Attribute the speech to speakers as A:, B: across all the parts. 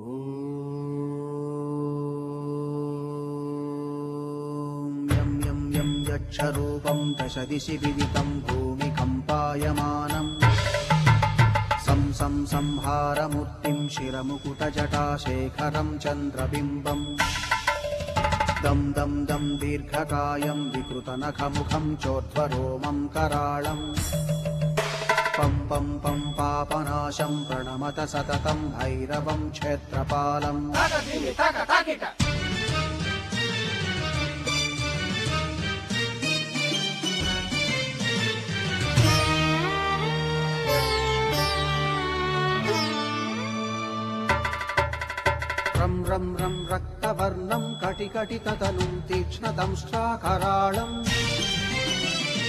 A: यं यं यं यक्षरूपं दशदिशि विदितं भूमिकम्पायमानम् सं सं संहारमूर्तिं शिरमुकुटजटाशेखरं चन्द्रबिम्बम् दं दं दं दीर्घकायं विकृतनखमुखं चोध्वरोमं कराळम् पं पं पं पापनाशं प्रणमत सततं भैरवं क्षेत्रपालम् रं रं रं रक्तवर्णं कटिकटिततनुं तीक्ष्णदंष्ट्राकराळम्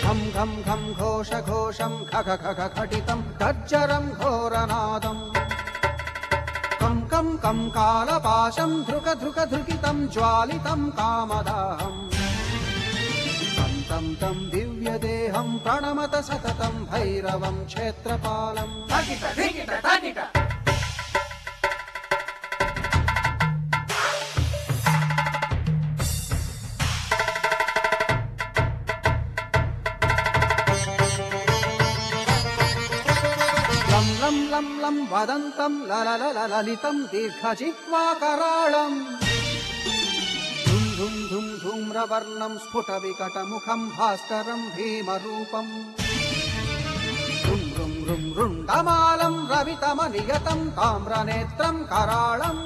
A: घं घं घं घोषघोषं खख खख खटितं गर्जरं घोरनादम् कं कं कं कालपाशं धृक धृक धृकितं ज्वालितं कामदाहम् तं तं तं दिव्यदेहं प्रणमत सततं भैरवं क्षेत्रपालम् కమలం వదంతం లలలలలితం దీర్ఘజిహ్వాకరాళం. ధుం ధుం ధుం ధూమ్రవర్ణం ముఖం భాస్కరం భీమరూపం ృం. రుండమాలం రవితమనియతం తామ్రనేత్రం కరాళం.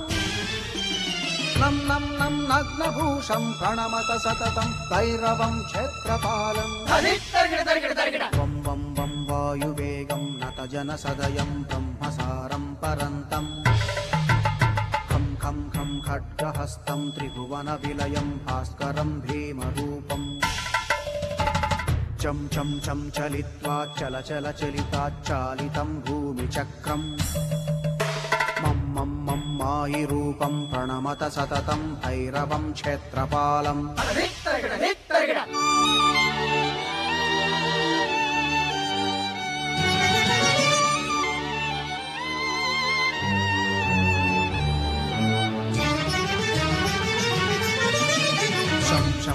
A: నం నం నం నగ్నభూషం ప్రణమత సతతం భైరవం క్షేత్రపాలం. వం వం वायुवेगं नतजनसदयं ब्रह्मसारं परन्तम् खं खं खं खड्गहस्तं त्रिभुवनविलयं भास्करं भीमरूपम् चं चं चं चलित्वा चल चल चलिताच्चालितं भूमिचक्रम् मं मं मं मायिरूपं प्रणमत सततं भैरवं क्षेत्रपालम्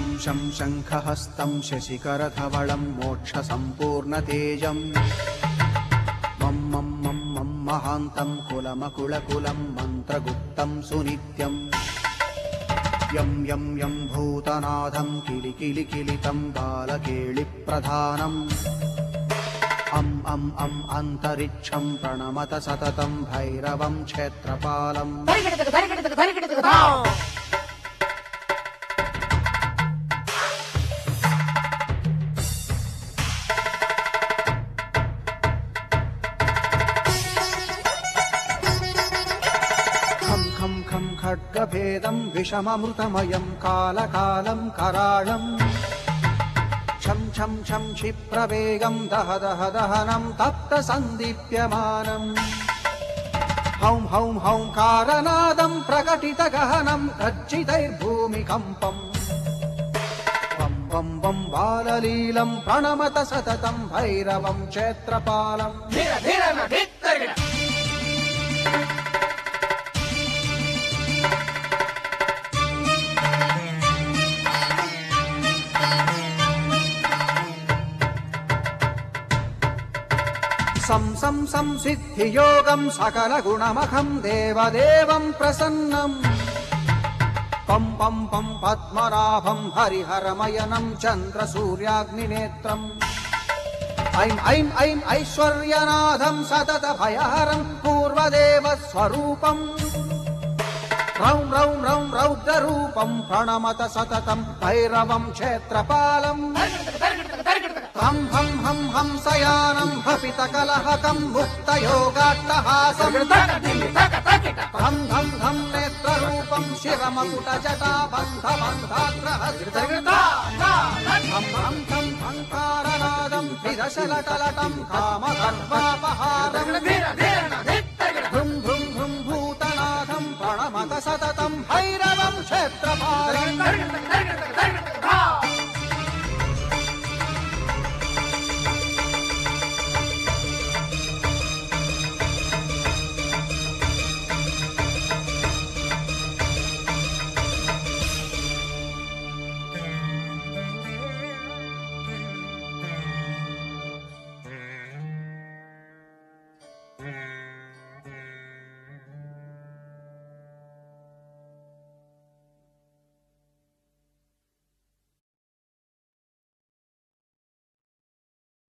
A: शं शं शं शङ्खहस्तं शशिकरधवळं मोक्षसम्पूर्णतेजम् मं मं मं मं महान्तं कुलमकुलकुलं मन्त्रगुप्तं सुनित्यम् यं यं यं भूतनाथं किलि किलि किलितं बालकेळिप्रधानम् अम् अम् अम् अन्तरिक्षं प्रणमत सततं भैरवं क्षेत्रपालम् खं खं खड्गभेदं विषममृतमयं कालकालं कराळम् छं छं छं क्षिप्रवेगं दह दह दहनं तप्तसन्दीप्यमानम्। हौं हौं हौं कारनादं प्रकटितगहनं गर्जितैर्भूमिकम्पम् वं वं वं बाललीलं प्रणमत सततं भैरवं क्षेत्रपालम् सं सं संसिद्धियोगं सकलगुणमखं देवदेवं प्रसन्नम् पं पं पं पद्मनाभं हरिहरमयनं चन्द्रसूर्याग्निनेत्रम्। ऐं ऐं ऐं ऐश्वर्यनाथं सततभयहरं पूर्वदेवस्वरूपम्। रौं रौं रौं रौद्ररूपं प्रणमत सततं भैरवं क्षेत्रपालम् हपितकलहकं मुक्तयोगाट्टहासम् हं धं धं नेत्ररूपं शिरमकुटजटा बन्धबन्धाग्रहस्तं हं